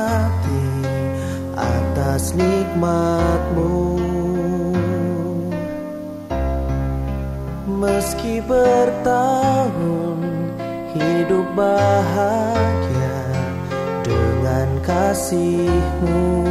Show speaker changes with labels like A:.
A: hati atas nikmatmu. Meski bertahun hidup bahagia dengan kasihmu.